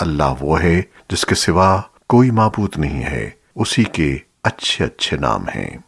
अल्लाह वो है जिसके सिवा कोई माबूद नहीं है। उसी के अच्छे अच्छे नाम हैं।